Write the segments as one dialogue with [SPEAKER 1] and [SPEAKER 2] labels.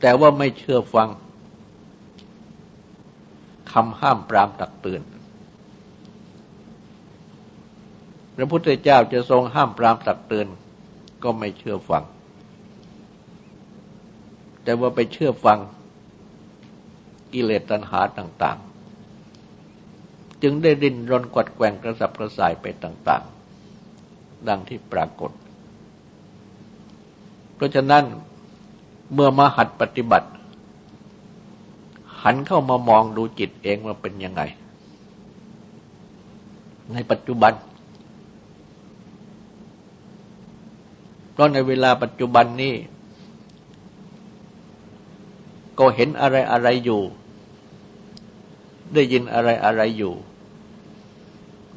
[SPEAKER 1] แต่ว่าไม่เชื่อฟังคำห้ามปรามตักเตือน พระพุทธเจ้าจะทรงห้ามปรามตักเตือน ก็ไม่เชื่อฟัง แต่ว่าไปเชื่อฟังกิเลสตัณหาต่าง ๆ จึงได้รินรนกวัดแกว่งกระสับกระส่ายไปต่าง ๆ ดังที่ปรากฏ เพราะฉะนั้น เมื่อมาหัดปฏิบัติ หันเข้ามามองดูจิตเองว่าเป็นยังไง ในปัจจุบัน เพราะในเวลาปัจจุบันนี้ ก็เห็นอะไรอะไรอยู่ ได้ยินอะไรอะไรอยู่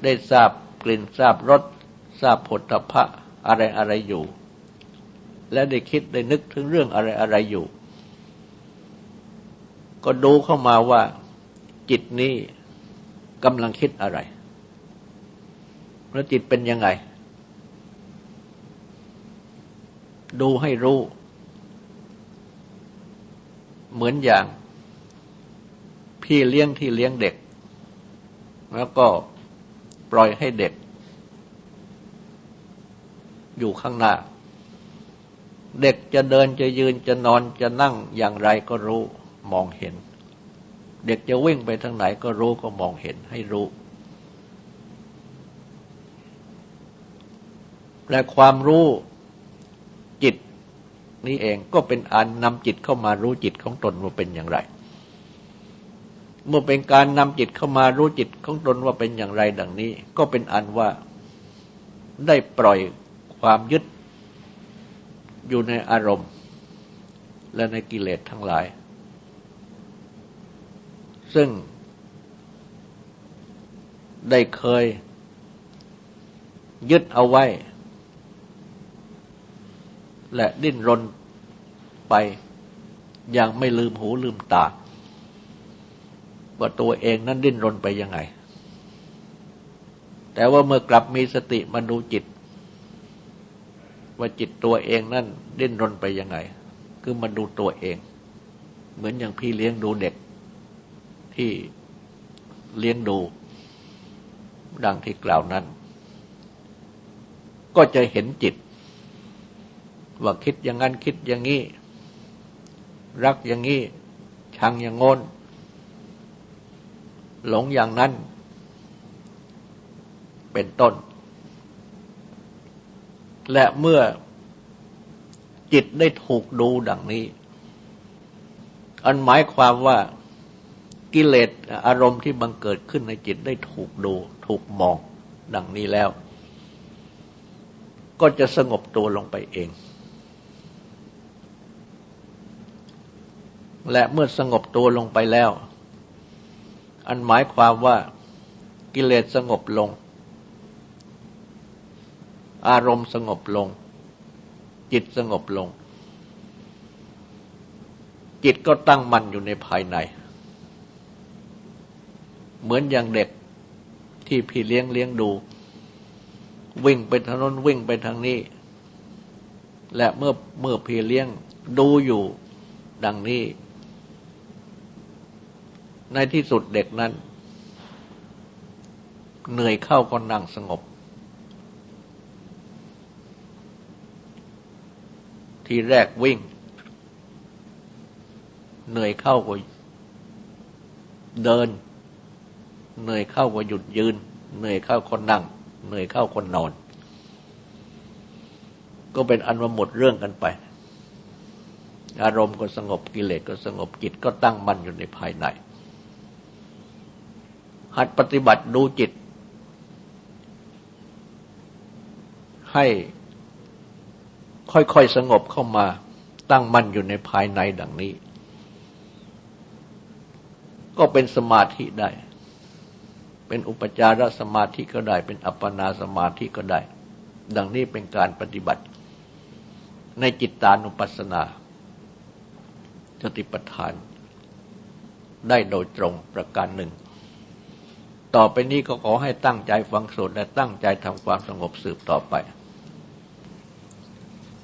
[SPEAKER 1] ได้ทราบกลิ่นทราบรสทราบผลทพะอะไรอะไรอยู่ และได้คิดได้นึกถึงเรื่องอะไรอะไรอยู่ ก็ดูเข้ามาว่า จิตนี้กำลังคิดอะไร แล้วจิตเป็นยังไง ดูให้รู้ เหมือนอย่าง พี่เลี้ยงที่เลี้ยงเด็ก แล้วก็ปล่อยให้เด็ก อยู่ข้างหน้า เด็กจะเดินจะยืนจะนอนจะนั่งอย่างไรก็รู้มองเห็น เด็กจะวิ่งไปทางไหนก็รู้ก็มองเห็นให้รู้ และความรู้จิตนี้เองก็เป็นอันนำจิตเข้ามารู้จิตของตนว่าเป็นอย่างไร เมื่อเป็นการนำจิตเข้ามารู้จิตของตนว่าเป็นอย่างไรดังนี้ ก็เป็นอันว่าได้ปล่อยความยึด อยู่ในอารมณ์ และในกิเลสทั้งหลาย ซึ่งได้เคยยึดเอาไว้ และดิ้นรนไปอย่างไม่ลืมหูลืมตา ว่าตัวเองนั้นดิ้นรนไปยังไง แต่ว่าเมื่อกลับมีสติมาดูจิต ว่าจิตตัวเองนั่นดิ้นรนไปยังไง คือมาดูตัวเอง เหมือนอย่างพี่เลี้ยงดูเด็ก ที่เลี้ยงดู ดังที่กล่าวนั้น ก็จะเห็นจิต ว่าคิดอย่างนั้นคิดอย่างนี้ รักอย่างนี้ ชังอย่างงนหลงอย่างนั้น เป็นต้น และเมื่อจิตได้ถูกดูดังนี้ อันหมายความว่ากิเลสอารมณ์ที่บังเกิดขึ้นในจิตได้ถูกดู ถูกมองดังนี้แล้ว ก็จะสงบตัวลงไปเอง และเมื่อสงบตัวลงไปแล้ว อันหมายความว่ากิเลสสงบลง อารมณ์สงบลง จิตสงบลง จิตก็ตั้งมั่นอยู่ในภายใน เหมือนอย่างเด็กที่พี่เลี้ยงเลี้ยงดู วิ่งไปทางน้นวิ่งไปทางนี้ และเมื่อเมื่อพี่เลี้ยงดูอยู่ดังนี้ ในที่สุดเด็กนั้น เหนื่อยเข้าก็นั่งสงบ ทีแรกวิ่ง เหนื่อยเข้าก็เดิน เหนื่อยเข้าก็หยุดยืน เหนื่อยเข้าคนนั่ง เหนื่อยเข้าคนนอน ก็เป็นอันว่าหมดเรื่องกันไป อารมณ์ก็สงบกิเลสก็สงบจิตก็ตั้งมั่นอยู่ในภายใน หัดปฏิบัติดูจิต ให้ ค่อยๆสงบเข้ามาตั้งมั่นอยู่ในภายในดังนี้ ก็เป็นสมาธิได้ เป็นอุปจารสมาธิก็ได้ เป็นอัปปนาสมาธิก็ได้ ดังนี้เป็นการปฏิบัติ ในจิตตานุปัสสนาสติปัฏฐาน ได้โดยตรงประการหนึ่ง ต่อไปนี้ก็ขอให้ตั้งใจฟังสวดและตั้งใจทำความสงบสืบต่อไป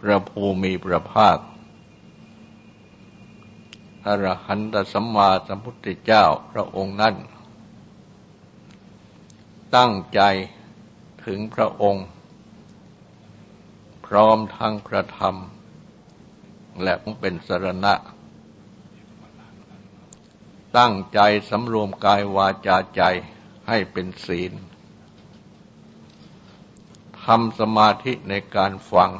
[SPEAKER 1] พระภูมิพระภาคอรหันตสัมมาสัมพุทธเจ้าพระองค์นั้น ตั้งใจถึงพระองค์ พร้อมทั้งพระธรรม และเป็นสรณะ ตั้งใจสำรวมกายวาจาใจให้เป็นศีลทำสมาธิในการฟัง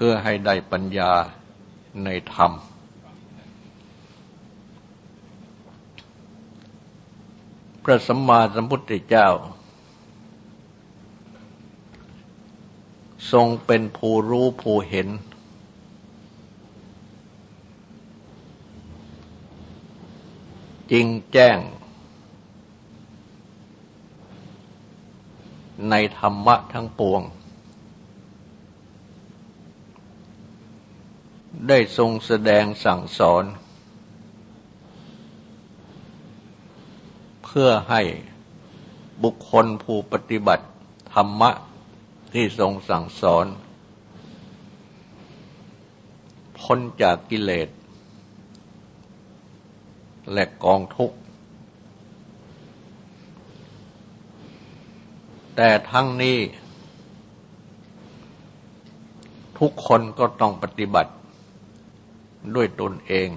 [SPEAKER 1] พื่อให้ได้ปัญญาในธรรม พระสัมมาสัมพุทธเจ้า ทรงเป็นผู้รู้ผู้เห็น จริงแจ้ง ในธรรมะทั้งปวง ได้ทรงแสดงสั่งสอน เพื่อให้บุคคลผู้ปฏิบัติ ธรรมะที่ทรงสั่งสอน พ้นจากกิเลส และกองทุกข์ แต่ทั้งนี้ทุกคนก็ต้องปฏิบัติ ด้วยตนเอง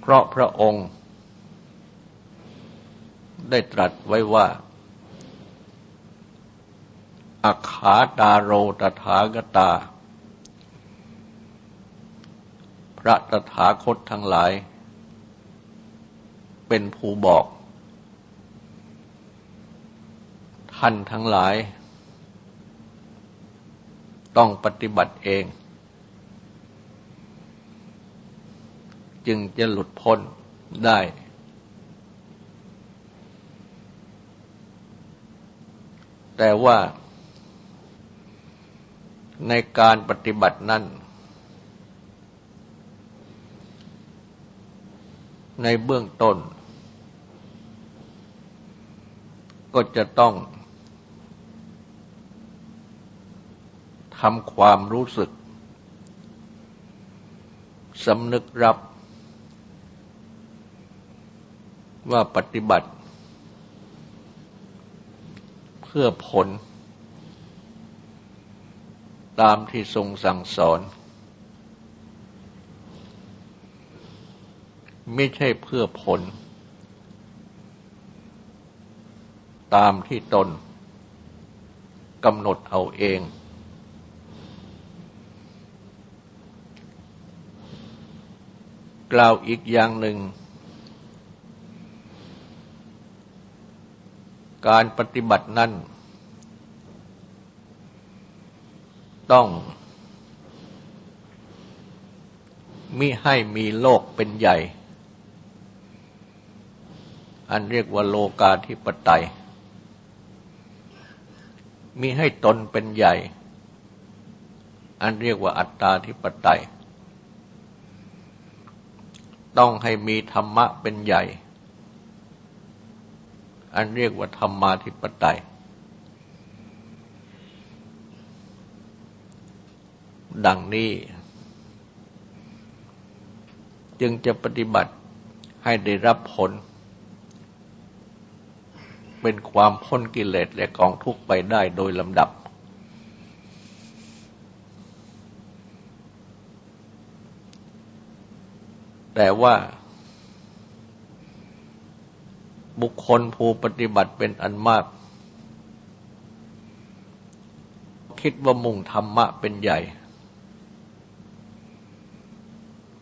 [SPEAKER 1] เพราะพระองค์ ได้ตรัสไว้ว่าอาขาตาโรตถากตา พระตถาคตทั้งหลาย เป็นผู้บอก ท่านทั้งหลาย ต้องปฏิบัติเอง จึงจะหลุดพ้นได้ แต่ว่าในการปฏิบัตินั้น ในเบื้องต้น ก็จะต้อง ทำความรู้สึกสำนึกรับ ว่าปฏิบัติ เพื่อผล ตามที่ทรงสั่งสอน ไม่ใช่เพื่อผล ตามที่ตนกำหนดเอาเอง กล่าวอีกอย่างหนึ่ง การปฏิบัตินั้น ต้องมิให้มีโลกเป็นใหญ่ อันเรียกว่าโลกาธิปไตย มิให้ตนเป็นใหญ่ อันเรียกว่าอัตตาธิปไตย ต้องให้มีธรรมะเป็นใหญ่ อันเรียกว่าธรรมาธิปไตย ดังนี้ จึงจะปฏิบัติให้ได้รับผล เป็นความพ้นกิเลสและกองทุกข์ไปได้โดยลำดับ แต่ว่า บุคคลผู้ปฏิบัติเป็นอันมาก คิดว่ามุ่งธรรมะเป็นใหญ่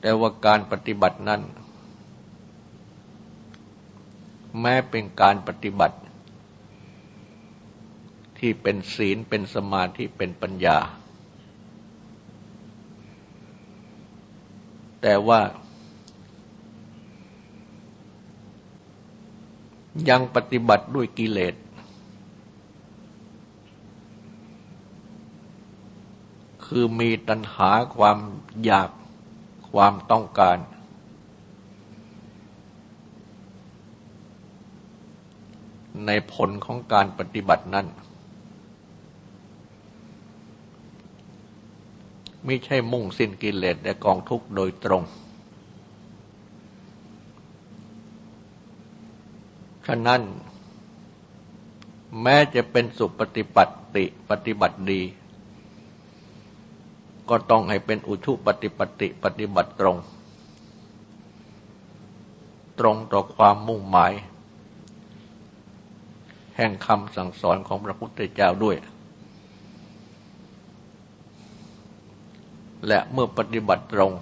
[SPEAKER 1] แต่ว่าการปฏิบัตินั้น แม้เป็นการปฏิบัติ ที่เป็นศีลเป็นสมาธิเป็นปัญญาแต่ว่า ยังปฏิบัติด้วยกิเลส คือมีตัณหาความอยากความต้องการ ในผลของการปฏิบัตินั้นไม่ใช่มุ่งสิ้นกิเลสและกองทุกข์โดยตรง ฉะนั้น แม้จะเป็นสุปฏิปัติปฏิบัติดี ก็ต้องให้เป็นอุชุปฏิปติปฏิบัติตรง ตรงต่อความมุ่งหมาย แห่งคำสั่งสอนของพระพุทธเจ้าด้วย และเมื่อปฏิบัติตรง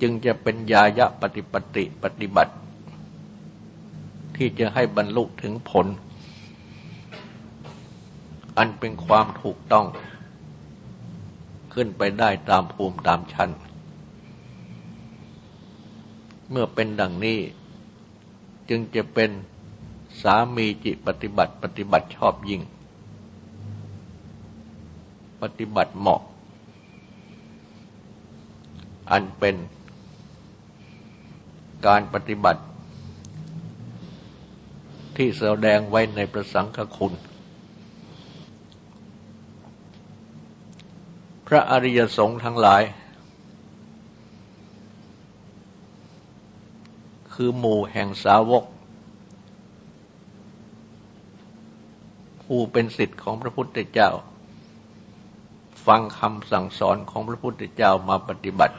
[SPEAKER 1] จึงจะเป็นยายะปฏิปติปฏิบัติ ที่จะให้บรรลุถึงผล อันเป็นความถูกต้อง ขึ้นไปได้ตามภูมิตามชั้น เมื่อเป็นดังนี้ จึงจะเป็นสามีจิปฏิบัติปฏิบัติชอบยิ่ง ปฏิบัติเหมาะ อันเป็นการปฏิบัติ ที่แสดงไว้ในประสังฆคุณ พระอริยสงฆ์ทั้งหลาย คือหมู่แห่งสาวก ผู้เป็นสิทธิ์ของพระพุทธเจ้า ฟังคำสั่งสอนของพระพุทธเจ้ามาปฏิบัติ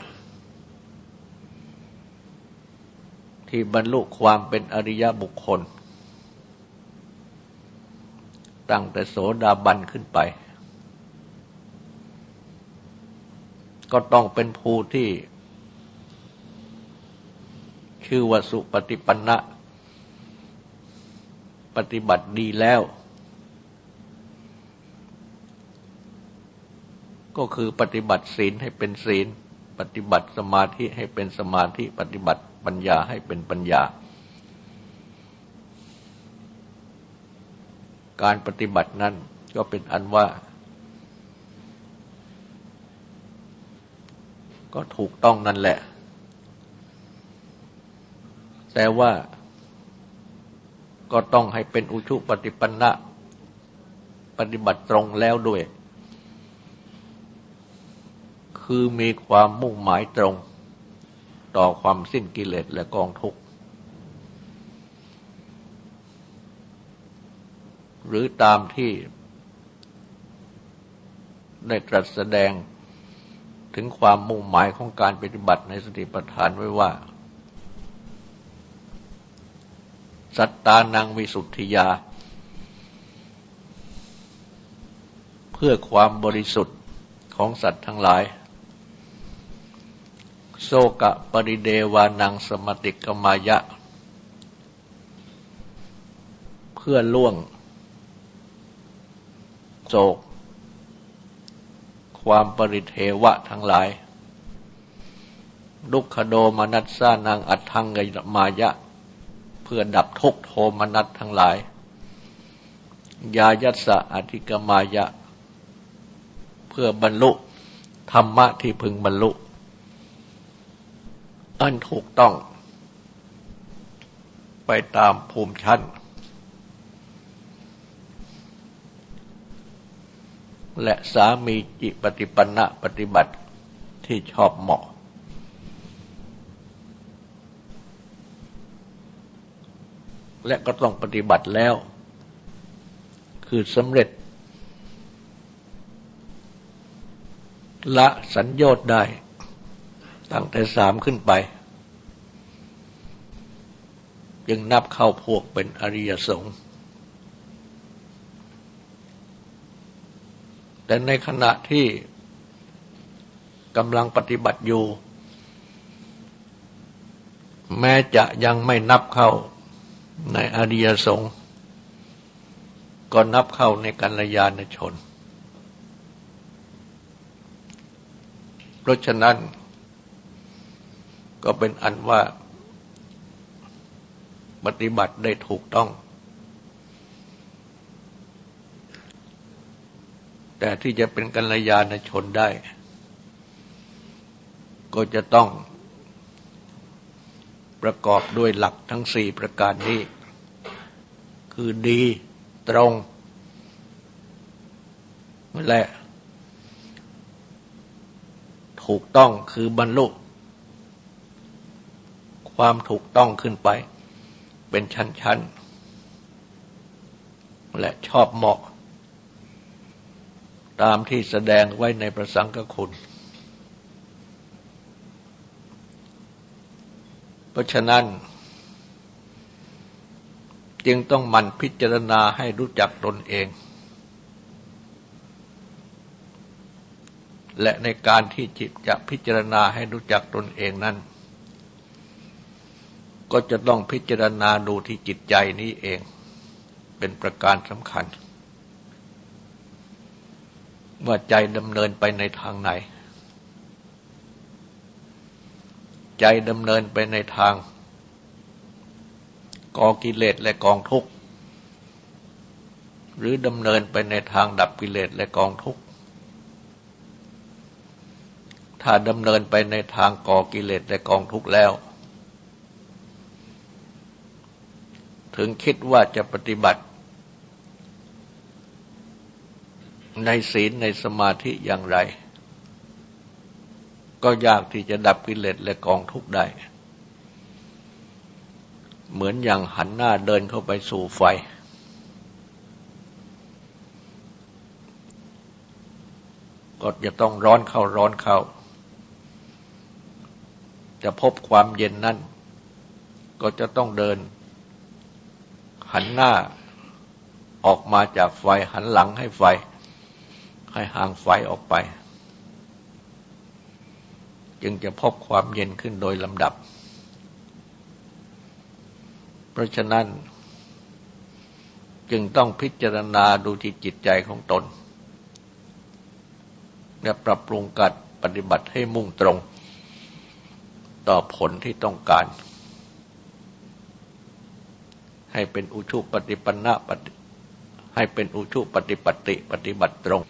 [SPEAKER 1] ที่บรรลุความเป็นอริยบุคคล ตั้งแต่โสดาบันขึ้นไป ก็ต้องเป็นภูที่ ชื่อว่าสุปฏิปันนะ ปฏิบัติดีแล้ว ก็คือปฏิบัติศีลให้เป็นศีล ปฏิบัติสมาธิให้เป็นสมาธิ ปฏิบัติปัญญาให้เป็นปัญญา การปฏิบัตินั้นก็เป็นอันว่า ก็ถูกต้องนั่นแหละ แต่ว่าก็ต้องให้เป็นอุชุปฏิปันนะปฏิบัติตรงแล้วด้วย คือมีความมุ่งหมายตรง ต่อความสิ้นกิเลสและกองทุกข์ หรือตามที่ได้ตรัสแสดงถึงความมุ่งหมายของการปฏิบัติในสติปัฏฐานไว้ว่า สัตตานังวิสุทธิยา เพื่อความบริสุทธิ์ของสัตว์ทั้งหลายโสกะปริเดวานังสมติกมายะ เพื่อล่วง โศก ความปริเทวะทั้งหลาย ดุขโดมนัสสานังอัตถังกมายะ เพื่อดับทุกโทมนัสทั้งหลาย ยายัสสะอธิกมายะ เพื่อบรรลุธรรมะที่พึงบรรลุ อันถูกต้อง ไปตามภูมิชั้น และสามีจิปฏิปันนะปฏิบัติที่ชอบเหมาะ และก็ต้องปฏิบัติแล้ว คือสำเร็จ ละสัญญาได้ ตั้งแต่สามขึ้นไป จึงนับเข้าพวกเป็นอริยสงฆ์ แต่ในขณะที่กำลังปฏิบัติอยู่ แม้จะยังไม่นับเข้าในอริยสงฆ์ก็นับเข้าในกัลยาณชน เพราะฉะนั้นก็เป็นอันว่าปฏิบัติได้ถูกต้อง แต่ที่จะเป็นกัลยาณชนได้ ก็จะต้องประกอบด้วยหลักทั้งสี่ประการนี้ คือดีตรง และถูกต้องคือบรรลุความถูกต้องขึ้นไป เป็นชั้น ๆ และชอบเหมาะ ตามที่แสดงไว้ในประสังกคุณ เพราะฉะนั้น จึงต้องมันพิจารณาให้รู้จักตนเอง และในการที่จิตจะพิจารณาให้รู้จักตนเองนั้น ก็จะต้องพิจารณาดูที่จิตใจนี้เอง เป็นประการสำคัญ ว่าใจดำเนินไปในทางไหน ใจดำเนินไปในทางกองกิเลสและกองทุกข์หรือดำเนินไปในทางดับกิเลสและกองทุกข์ถ้าดำเนินไปในทางก่อกิเลสและกองทุกข์แล้ว ถึงคิดว่าจะปฏิบัติ ในศีลในสมาธิอย่างไร ก็ยากที่จะดับกิเลสและกองทุกข์ได้ เหมือนอย่างหันหน้าเดินเข้าไปสู่ไฟ ก็จะต้องร้อนเข้าร้อนเข้า จะพบความเย็นนั่น ก็จะต้องเดิน หันหน้าออกมาจากไฟหันหลังให้ไฟ ให้ห่างไฟออกไป จึงจะพบความเย็นขึ้นโดยลำดับ เพราะฉะนั้น จึงต้องพิจารณาดูที่จิตใจของตนและปรับปรุงการปฏิบัติให้มุ่งตรง ต่อผลที่ต้องการ ให้เป็นอุชุปฏิปันนะปฏิให้เป็นอุชุปฏิปติปฏิบัติตรง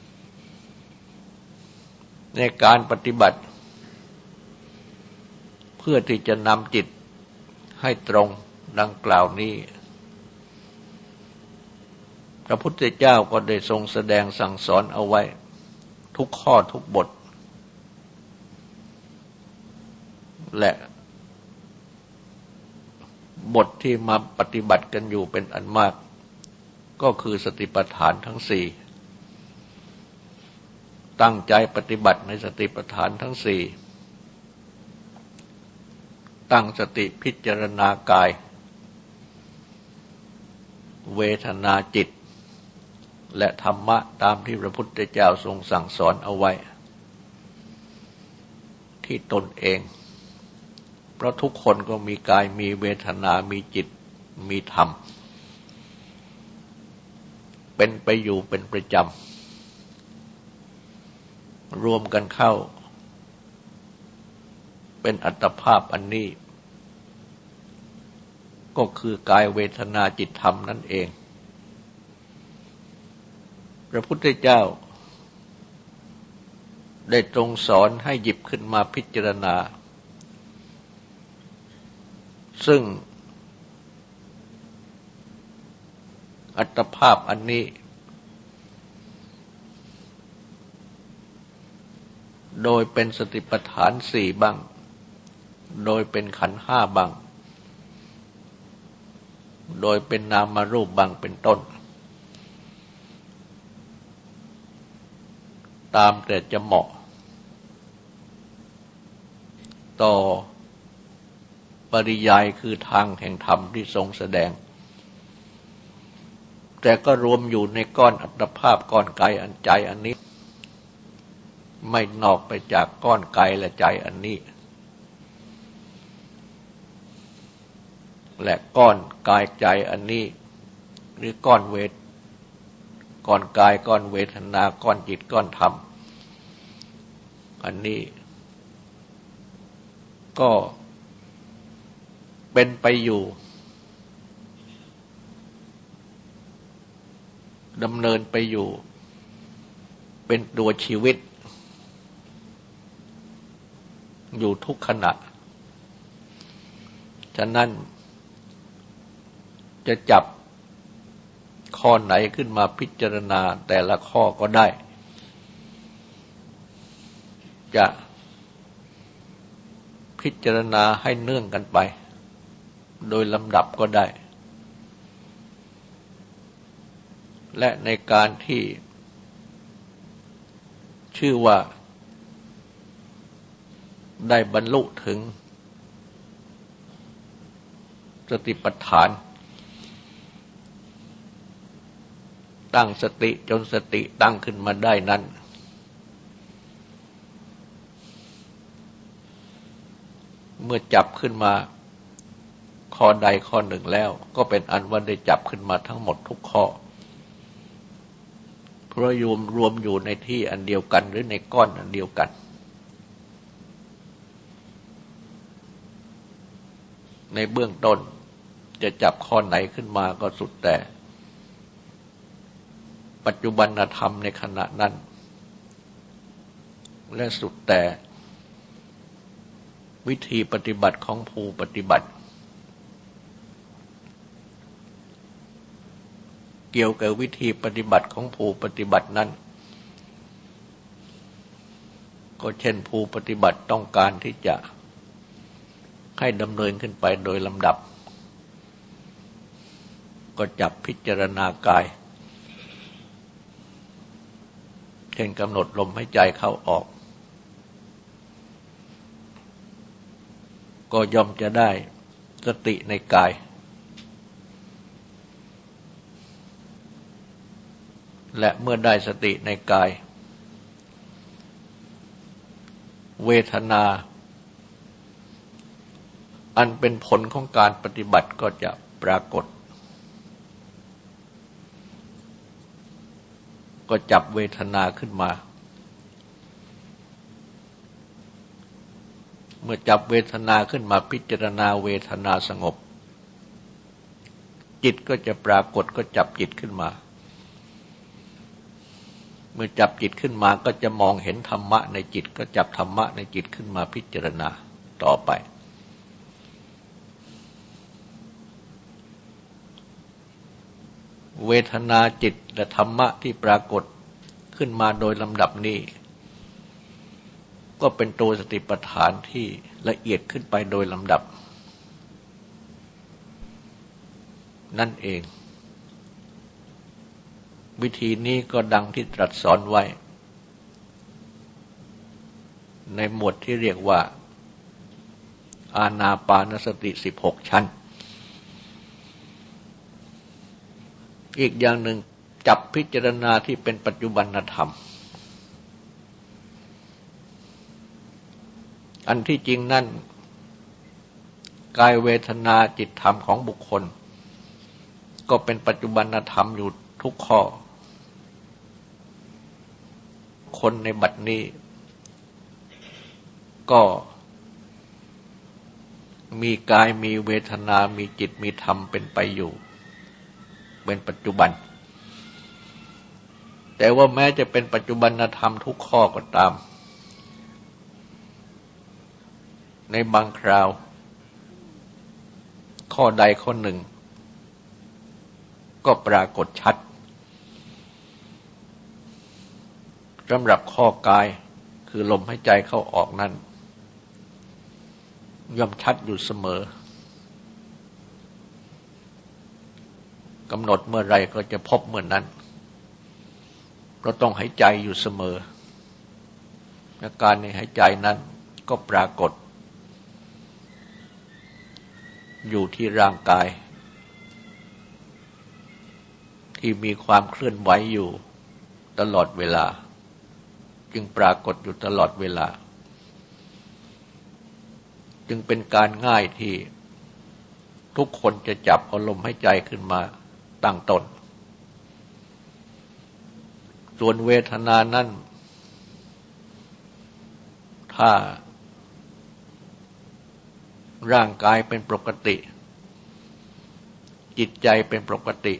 [SPEAKER 1] ในการปฏิบัติ เพื่อที่จะนำจิตให้ตรงดังกล่าวนี้ พระพุทธเจ้าก็ได้ทรงแสดงสั่งสอนเอาไว้ ทุกข้อทุกบท และบทที่มาปฏิบัติกันอยู่เป็นอันมาก ก็คือสติปัฏฐานทั้งสี่ ตั้งใจปฏิบัติในสติปัฏฐานทั้งสี่ตั้งสติพิจารณากาย เวทนาจิต และธรรมะตามที่พระพุทธเจ้าทรงสั่งสอนเอาไว้ ที่ตนเอง เพราะทุกคนก็มีกายมีเวทนามีจิตมีธรรม เป็นไปอยู่เป็นประจำ รวมกันเข้า เป็นอัตภาพอันนี้ ก็คือกายเวทนาจิตธรรมนั่นเอง พระพุทธเจ้า ได้ตรงสอนให้หยิบขึ้นมาพิจารณา ซึ่งอัตภาพอันนี้ โดยเป็นสติปัฏฐานสี่บ้าง โดยเป็นขันห้าบ้าง โดยเป็นนามารูปบางเป็นต้น ตามแต่จะเหมาะ ต่อปริยายคือทางแห่งธรรมที่ทรงแสดง แต่ก็รวมอยู่ในก้อนอัตภาพก้อนกายอันใจอันนี้ ไม่นอกไปจากก้อนกายและใจอันนี้ และก้อนกายใจอันนี้ หรือก้อนเวท ก้อนกายก้อนเวทนา ก้อนจิตก้อนธรรม อันนี้ก็เป็นไปอยู่ดำเนินไปอยู่ เป็นตัวชีวิต อยู่ทุกขณะ ฉะนั้นจะจับข้อไหนขึ้นมาพิจารณาแต่ละข้อก็ได้ จะพิจารณาให้เนื่องกันไป โดยลำดับก็ได้ และในการที่ชื่อว่า ได้บรรลุถึง สติปัฏฐาน ตั้งสติจนสติตั้งขึ้นมาได้นั้น เมื่อจับขึ้นมาข้อใดข้อหนึ่งแล้ว ก็เป็นอันว่าได้จับขึ้นมาทั้งหมดทุกข้อเพราะรวมรวมอยู่ในที่อันเดียวกันหรือในก้อนอันเดียวกัน ในเบื้องต้น จะจับข้อไหนขึ้นมาก็สุดแต่ ปัจจุบันธรรมในขณะนั้น และสุดแต่ วิธีปฏิบัติของผู้ปฏิบัติ เกี่ยวกับวิธีปฏิบัติของผู้ปฏิบัตินั้นก็เช่นผู้ปฏิบัติต้องการที่จะ ให้ดำเนินขึ้นไปโดยลำดับ ก็จับพิจารณากาย เช่นกำหนดลมให้ใจเข้าออก ก็ย่อมจะได้สติในกาย และเมื่อได้สติในกาย เวทนา อันเป็นผลของการปฏิบัติก็จะปรากฏ ก็จับเวทนาขึ้นมา เมื่อจับเวทนาขึ้นมาพิจารณาเวทนาสงบ จิตก็จะปรากฏก็จับจิตขึ้นมา เมื่อจับจิตขึ้นมาก็จะมองเห็นธรรมะในจิตก็จับธรรมะในจิตขึ้นมาพิจารณาต่อไป เวทนาจิตและธรรมะที่ปรากฏขึ้นมาโดยลำดับนี้ ก็เป็นตัวสติปัฏฐานที่ละเอียดขึ้นไปโดยลำดับ นั่นเอง วิธีนี้ก็ดังที่ตรัสสอนไว้ ในหมวดที่เรียกว่า อาณาปานสติสิบหกชั้น อีกอย่างหนึ่งจับพิจารณาที่เป็นปัจจุบันธรรม อันที่จริงนั่น กายเวทนาจิตธรรมของบุคคล ก็เป็นปัจจุบันธรรมอยู่ทุกข้อ คนในบัดนี้ ก็มีกายมีเวทนา มีจิตมีธรรมเป็นไปอยู่ เป็นปัจจุบัน แต่ว่าแม้จะเป็นปัจจุบันธรรมทุกข้อก็ตาม ในบางคราว ข้อใดข้อหนึ่ง ก็ปรากฏชัดสำหรับข้อกายคือลมหายใจเข้าออกนั้นย่อมชัดอยู่เสมอ กำหนดเมื่อไรก็จะพบเมื่อนนั้น เราต้องหายใจอยู่เสมออาการในหายใจนั้นก็ปรากฏ อยู่ที่ร่างกาย ที่มีความเคลื่อนไหวอยู่ตลอดเวลา จึงปรากฏอยู่ตลอดเวลา จึงเป็นการง่ายที่ทุกคนจะจับอารมณ์ให้ใจขึ้นมา ตั้งตน ส่วนเวทนานั้น ถ้า ร่างกายเป็นปกติ จิตใจเป็นปกติ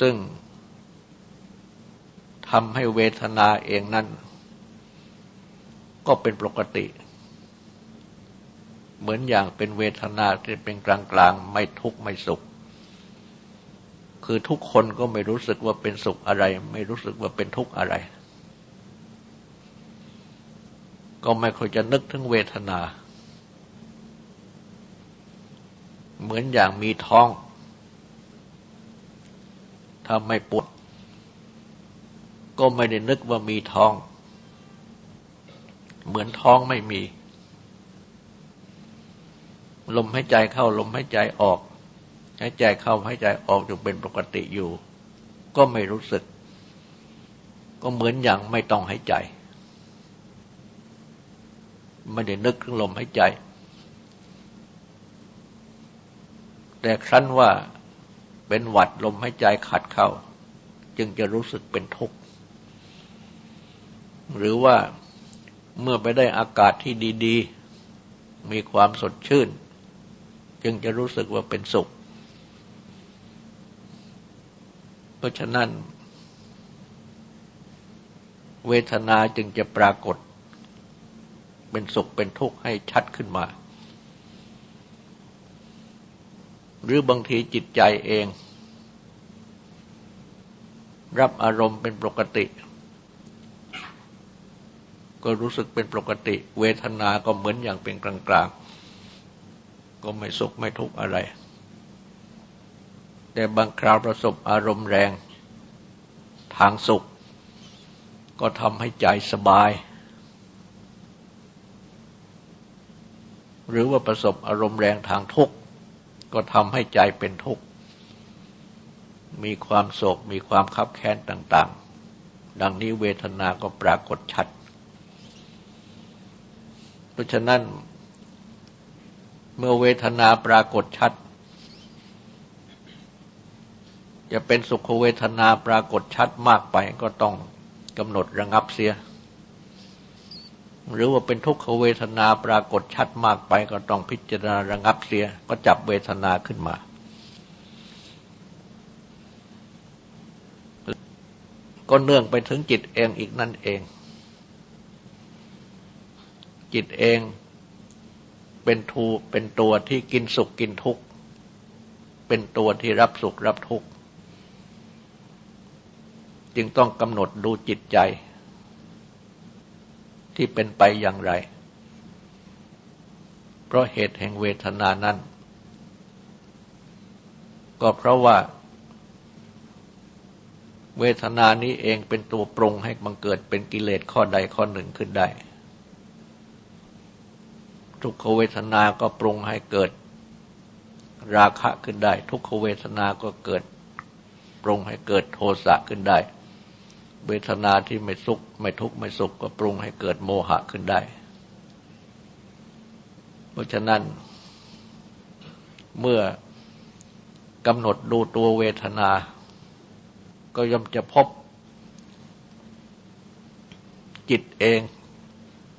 [SPEAKER 1] ซึ่งทำให้เวทนาเองนั้น ก็เป็นปกติ เหมือนอย่างเป็นเวทนาที่เป็นกลางๆ ไม่ทุกข์ไม่สุข คือทุกคนก็ไม่รู้สึกว่าเป็นสุขอะไร ไม่รู้สึกว่าเป็นทุกข์อะไร ก็ไม่ค่อยจะนึกถึงเวทนา เหมือนอย่างมีท้อง ถ้าไม่ปวด ก็ไม่ได้นึกว่ามีท้อง เหมือนท้องไม่มี ลมหายใจเข้าลมหายใจออกหายใจเข้าหายใจออกอยู่เป็นปกติอยู่ ก็ไม่รู้สึก ก็เหมือนอย่างไม่ต้องหายใจ ไม่ได้นึกถึงลมหายใจ แต่ครั้นว่าเป็นหวัดลมหายใจขัดเข้า จึงจะรู้สึกเป็นทุกข์หรือว่าเมื่อไปได้อากาศที่ดี ๆ มีความสดชื่น จึงจะรู้สึกว่าเป็นสุข เพราะฉะนั้น เวทนาจึงจะปรากฏ เป็นสุขเป็นทุกข์ให้ชัดขึ้นมา หรือบางทีจิตใจเอง รับอารมณ์เป็นปกติ ก็รู้สึกเป็นปกติ เวทนาก็เหมือนอย่างเป็นกลางๆ ก็ไม่สุขไม่ทุกข์อะไร แต่บางคราวประสบอารมณ์แรง ทางสุข ก็ทำให้ใจสบาย หรือว่าประสบอารมณ์แรงทางทุกข์ ก็ทำให้ใจเป็นทุกข์มีความโศกมีความคับแค้นต่าง ๆ ดังนี้เวทนาก็ปรากฏชัด เพราะฉะนั้น เมื่อเวทนาปรากฏชัด จะเป็นสุขเวทนาปรากฏชัดมากไปก็ต้องกำหนดระงับเสีย หรือว่าเป็นทุกขเวทนาปรากฏชัดมากไปก็ต้องพิจารณาระงับเสีย ก็จับเวทนาขึ้นมา ก็เนื่องไปถึงจิตเองอีกนั่นเอง จิตเอง เป็นทูเป็นตัวที่กินสุขกินทุกข์เป็นตัวที่รับสุขรับทุกข์จึงต้องกำหนดดูจิตใจ ที่เป็นไปอย่างไร เพราะเหตุแห่งเวทนานั้น ก็เพราะว่า เวทนานี้เองเป็นตัวปรุงให้บังเกิดเป็นกิเลสข้อใดข้อหนึ่งขึ้นได้ ทุกขเวทนาก็ปรุงให้เกิดราคะขึ้นได้ ทุกขเวทนาก็เกิดปรุงให้เกิดโทสะขึ้นได้ เวทนาที่ไม่สุข ไม่ทุกข์ไม่สุขก็ปรุงให้เกิดโมหะขึ้นได้ เพราะฉะนั้นเมื่อกำหนดดูตัวเวทนา ก็ย่อมจะพบ จิตเอง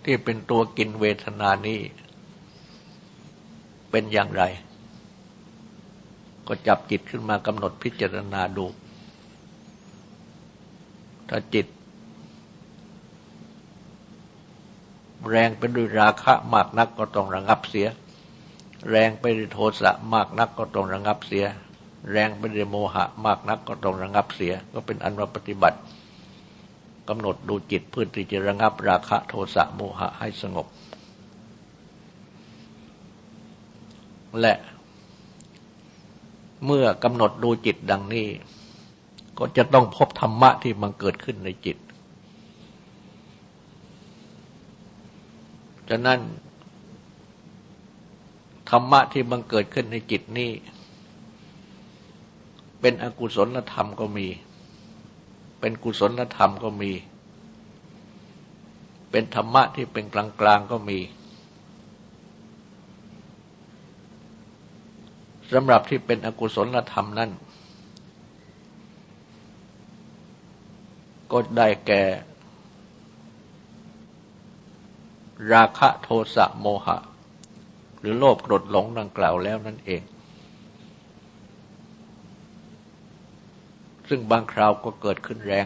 [SPEAKER 1] ที่เป็นตัวกินเวทนานี้ เป็นอย่างไร ก็จับจิตขึ้นมากำหนดพิจารณาดู ถ้าจิต แรงไปด้วยราคะมากนักก็ต้องระงับเสีย แรงไปด้วยโทสะมากนักก็ต้องระงับเสีย แรงไปด้วยโมหะมากนักก็ต้องระงับเสีย ก็เป็นอันว่าปฏิบัติกำหนดดูจิตเพื่อที่จะระงับราคะโทสะโมหะให้สงบ และ เมื่อกำหนดดูจิตดังนี้ ก็จะต้องพบธรรมะที่มันเกิดขึ้นในจิต ฉะนั้น ธรรมะที่มันเกิดขึ้นในจิตนี้ เป็นอกุศลธรรมก็มี เป็นกุศลธรรมก็มี เป็นธรรมะที่เป็นกลางๆก็มี สำหรับที่เป็นอกุศลธรรมนั่น ก็ได้แก่ ราคะโทสะโมหะ หรือโลภโกรธหลงดังกล่าวแล้วนั่นเอง ซึ่งบางคราวก็เกิดขึ้นแรง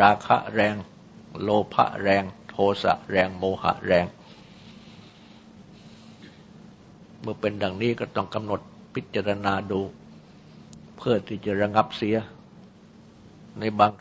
[SPEAKER 1] ราคะแรง โลภะแรง โทสะแรง โมหะแรง เมื่อเป็นดังนี้ก็ต้องกำหนดพิจารณาดู เพื่อที่จะระงับเสียในบาง